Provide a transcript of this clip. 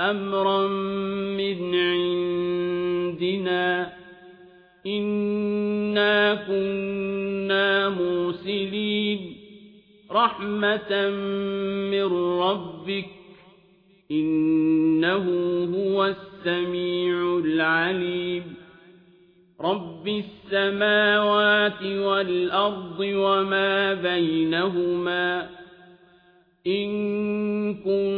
أمرا من عندنا. إنا كنا موسلين رحمة من ربك. إنه هو السميع العليم. رب السماوات والأرض وما بينهما. إن كنتم